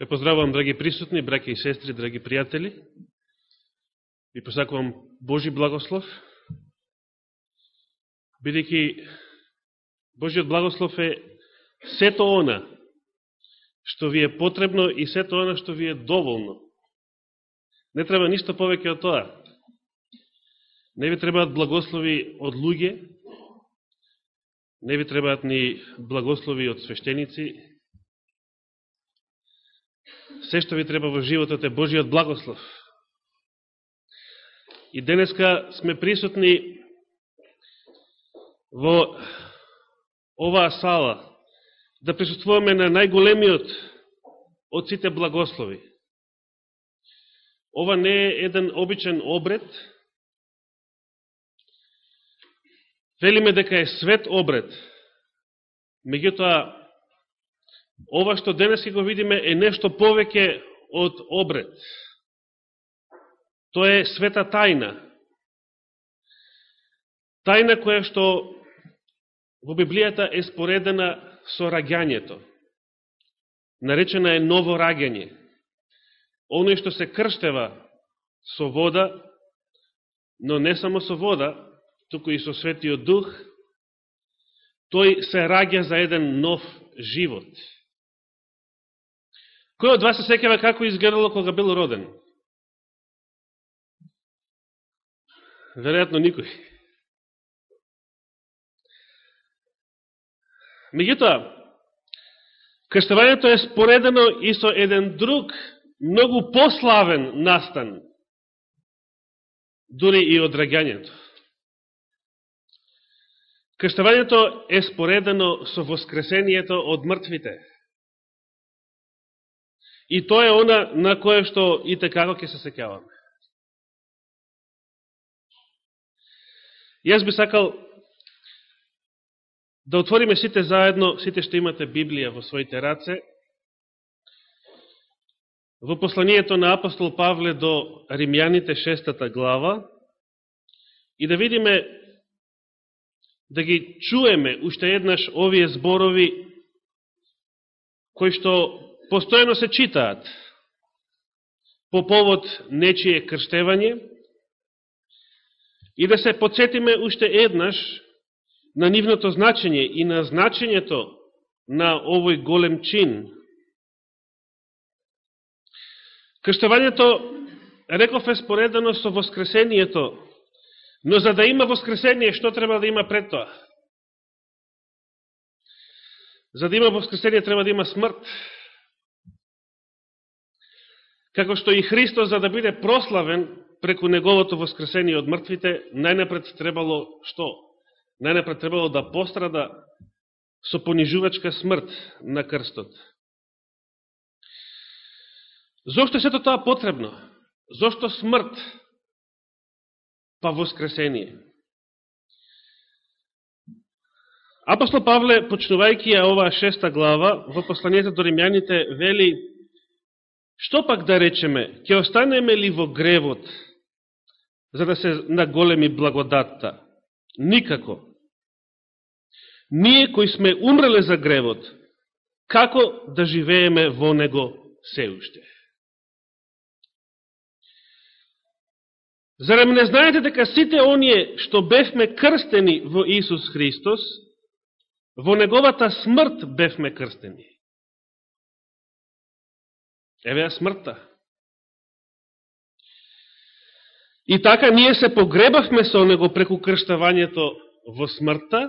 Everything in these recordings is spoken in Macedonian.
Ве поздравувам, драги присутни, браке и сестри, драги пријатели. Ви посакувам Божи благослов, бидејќи Божиот благослов е сето она што ви е потребно и сето она што ви е доволно. Не треба ништо повеќе од тоа. Не ви требаат благослови од луѓе, не ви требаат ни благослови од свештеници, се што ви треба во животот е Божиот благослов. И денеска сме присутни во оваа сала да присутствуваме на најголемиот од сите благослови. Ова не е еден обичен обред. Велиме дека е свет обред. Меѓутоа, ова што денес го видиме е нешто повеќе од обред. Тоа е света тајна. Тајна која што во Библијата е споредена со раѓањето. Наречена е ново раѓање. Оној што се крштева со вода, но не само со вода, туку и со Светиот Дух, тој се раѓа за еден нов живот. Кој од вас се секава како изгледало кога бил роден? Веројатно никој. Меѓутоа, крштавањето е споредено и со еден друг, многу пославен настан, дури и од раѓањето. Крштавањето е споредено со воскресението од мртвите. И тоа е она на кое што и текако ќе се секјаваме. Јас би сакал да отвориме сите заедно, сите што имате Библија во своите раце, во посланието на апостол Павле до Римјаните шестата глава и да видиме, да ги чуеме уште еднаш овие зборови кои што постојано се читаат по повод нечие крштевање и да се подсетиме уште еднаш на нивното значење и на значењето на овој голем чин. Крштевањето, реков е споредано со воскресението, но за да има воскресение, што треба да има пред тоа? За да има воскресение, треба да има смрт. Како што и Христос, за да биде прославен преку Неговото воскресение од мртвите, најнапред требало што? Најнапред требало да пострада со понижувачка смрт на крстот. Зошто е сето тоа потребно? Зошто смрт? Па воскресение. Апостол Павле, почнувајќи ја оваа шеста глава, во посланието до римјаните, вели Што пак да речеме, ќе останеме ли во гревот, за да се наголеми благодатта? Никако. Ние кои сме умреле за гревот, како да живееме во него се уште? Зарем не знаете дека сите оние што бевме крстени во Исус Христос, во неговата смрт бевме крстени? Еве ја смртта. И така ние се погребавме со него преку крштавањето во смртта,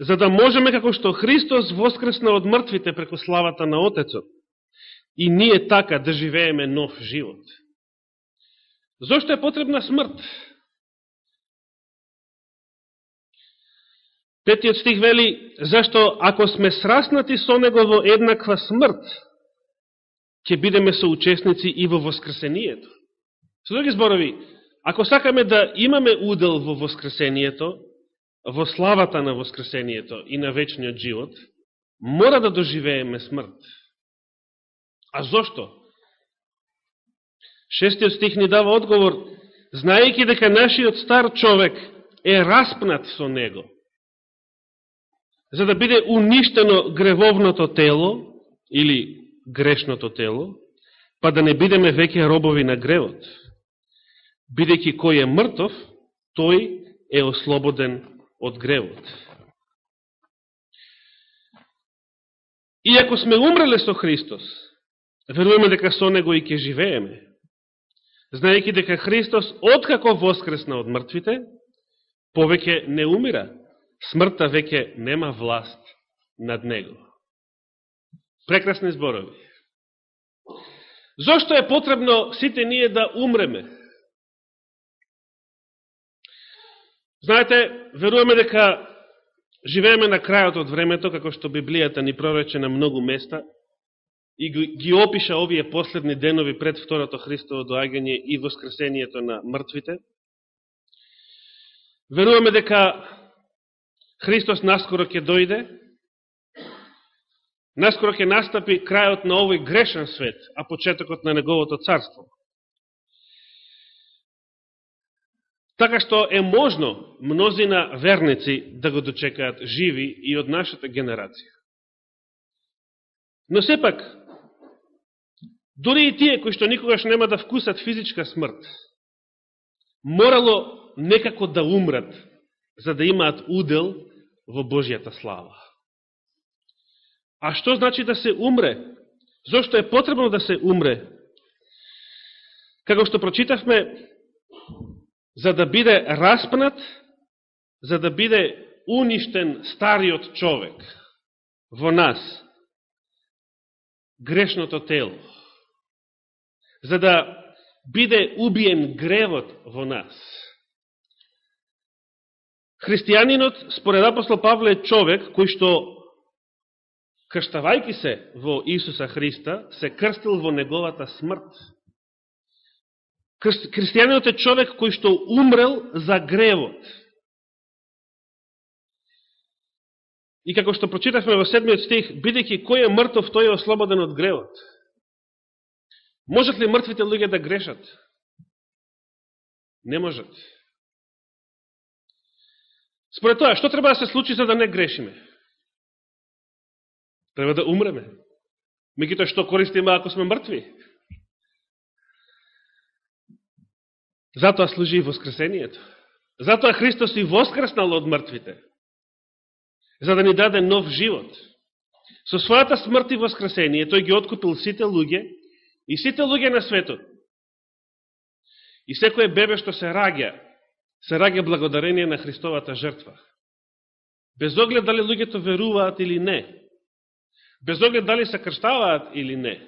за да можеме како што Христос воскресна од мртвите преку славата на Отецот, и ние така да живееме нов живот. Зошто е потребна смрт? Петиот стих вели, зашто ако сме сраснати со него во еднаква смрт, ќе бидеме соучесници и во Воскресението. Со други зборови, ако сакаме да имаме удел во Воскресението, во славата на Воскресението и на вечниот живот, мора да доживееме смрт. А зошто? Шестиот стих ни дава одговор, знаејќи дека нашиот стар човек е распнат со него, за да биде уништено гревовното тело, или грешното тело, па да не бидеме веќе робови на гревот. Бидејќи кој е мртов, тој е ослободен од гревот. Иако сме умреле со Христос, веруваме дека со Него и ќе живееме, знаејќи дека Христос, откако воскресна од мртвите, повеќе не умира, смртта веќе нема власт над Него. Прекрасни зборови. Зошто е потребно сите ние да умреме? Знаете, веруваме дека живееме на крајот од времето, како што Библијата ни прорече на многу места, и ги опиша овие последни денови пред Второто Христово доагање и воскресението на мртвите. Веруваме дека Христос наскоро ќе дојде, наскоро ќе настапи крајот на овој грешен свет, а почетокот на Неговото царство. Така што е можно мнозина верници да го дочекаат живи и од нашата генерација. Но сепак, дори и тие кои што никогаш нема да вкусат физичка смрт, морало некако да умрат, за да имаат удел во Божијата слава. А што значи да се умре? Зошто е потребно да се умре? Како што прочитавме, за да биде распнат, за да биде уништен стариот човек во нас, грешното тело, за да биде убиен гревот во нас. Христијанинот, според апостол Павле, е човек кој што, крштавајки се во Исуса Христа, се крстил во неговата смрт. Христијанинот е човек кој што умрел за гревот. И како што прочитавме во седмиот стих, бидејќи кој е мртов, тој е ослободен од гревот. Можат ли мртвите луѓе да грешат? Не можат. Според тоа, што треба да се случи за да не грешиме? Треба да умреме. Мегуто што користиме ако сме мртви? Затоа служи и воскресението. Затоа Христос и воскреснал од мртвите. За да ни даде нов живот. Со својата смрт и воскресение, тој ги откупил сите луѓе и сите луѓе на светот. И секој бебе што се раѓа, се раѓа благодарение на Христовата жртва. Без оглед дали луѓето веруваат или не. Без оглед дали се крштаваат или не.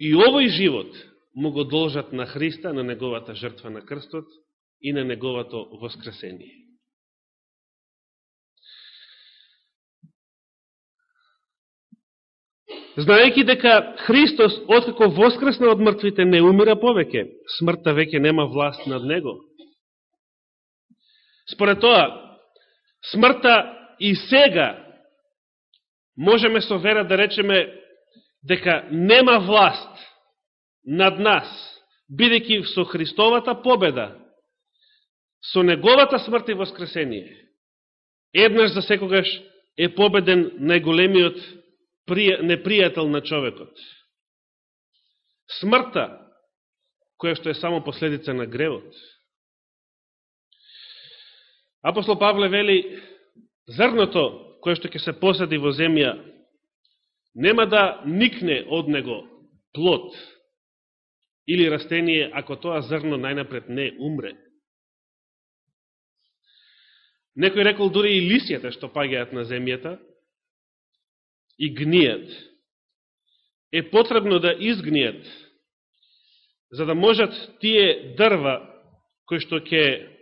И овој живот му го должат на Христа, на неговата жртва на крстот и на неговото воскресение. Знаеки дека Христос, откако воскресна од мртвите, не умира повеќе, смртта веќе нема власт над Него. Според тоа, смртта и сега можеме со вера да речеме дека нема власт над нас, бидејќи со Христовата победа, со Неговата смрт и воскресение, еднаш за секогаш е победен најголемиот непријател на човекот. Смртта, која што е само последица на гревот. Апостол Павле вели, зрното кое што ќе се посади во земја, нема да никне од него плод, или растение, ако тоа зрно најнапред не умре. Некој рекол дури и лисијата што паѓаат на земјата и гнијат, е потребно да изгнијат, за да можат тие дрва кои што ќе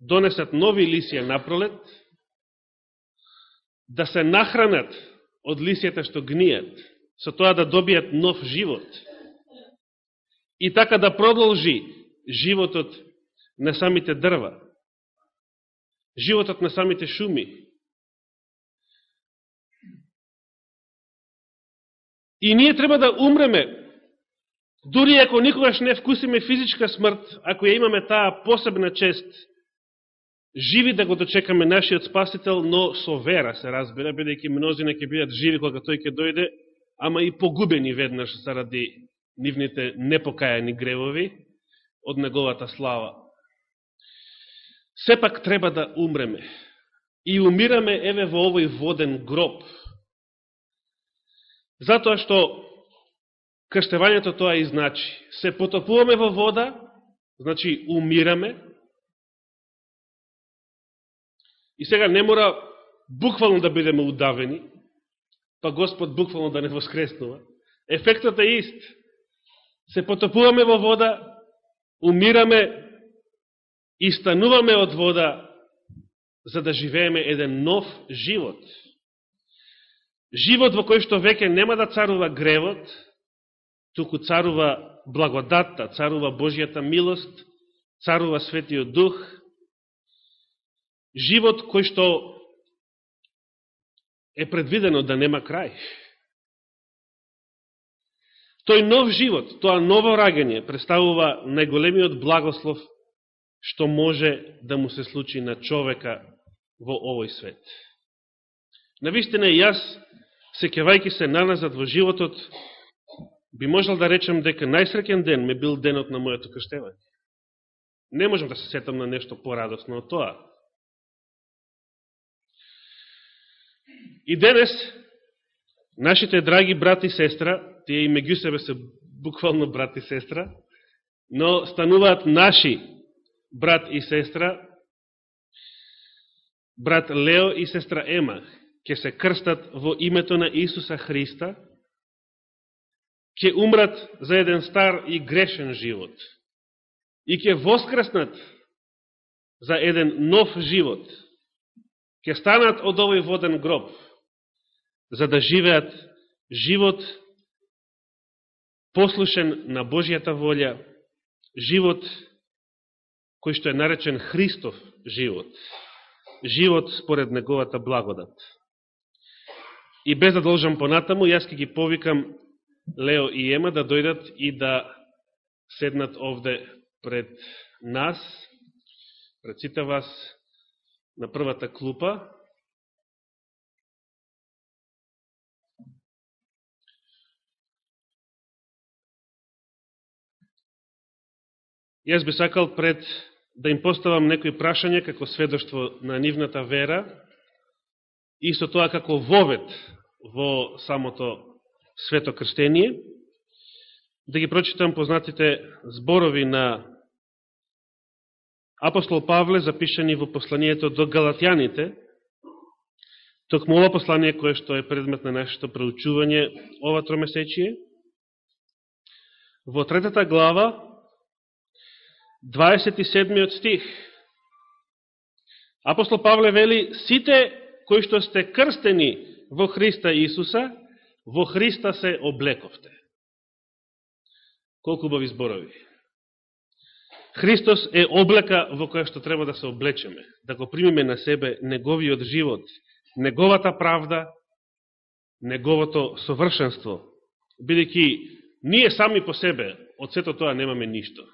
донесат нови лисија на пролет да се нахранат од лисјата што гнијат, со тоа да добијат нов живот и така да продолжи животот на самите дрва, животот на самите шуми. И ние треба да умреме, дури ако никогаш не вкусиме физичка смрт, ако ја имаме таа посебна чест, живи да го дочекаме нашиот Спасител, но со вера се разбира, бидејќи мнозина ќе бидат живи кога тој ќе дојде, ама и погубени веднаш заради нивните непокајани гревови од неговата слава. Сепак треба да умреме. И умираме еве во овој воден гроб. Затоа што крштевањето тоа и значи. Се потопуваме во вода, значи умираме. И сега не мора буквално да бидеме удавени, па Господ буквално да не воскреснува. Ефектот е ист. Се потопуваме во вода, умираме и стануваме од вода за да живееме еден нов живот. Живот во кој што веќе нема да царува гревот, туку царува благодатта, царува Божијата милост, царува Светиот Дух, живот кој што е предвидено да нема крај. Тој нов живот, тоа ново рагање представува најголемиот благослов што може да му се случи на човека во овој свет. Навистина јас, секевајки се наназад во животот, би можел да речем дека најсреќен ден ме бил денот на моето крштевање. Не можем да се сетам на нешто порадосно од тоа. И денес, нашите драги брат и сестра, тие и меѓу себе се буквално брат и сестра, но стануваат наши брат и сестра, брат Лео и сестра Ема, ќе се крстат во името на Исуса Христа, ќе умрат за еден стар и грешен живот и ќе воскреснат за еден нов живот, ќе станат од овој воден гроб, за да живеат живот послушен на Божијата волја, живот кој што е наречен Христов живот, живот според неговата благодат. И без да должам понатаму, јас ке ги повикам Лео и Ема да дојдат и да седнат овде пред нас, пред сите вас на првата клупа, Јас би сакал пред да им поставам некои прашања како сведоштво на нивната вера, исто тоа како вовет во самото свето крштение, да ги прочитам познатите зборови на апостол Павле, запишани во посланието до Галатјаните, токму ова послание кое што е предмет на нашето проучување ова тромесечие, во третата глава, 27 стих. Апостол Павле вели, сите кои што сте крстени во Христа Исуса, во Христа се облековте. Колку бови зборови. Христос е облека во која што треба да се облечеме, да го примиме на себе неговиот живот, неговата правда, неговото совршенство, бидејќи ние сами по себе од сето тоа немаме ништо.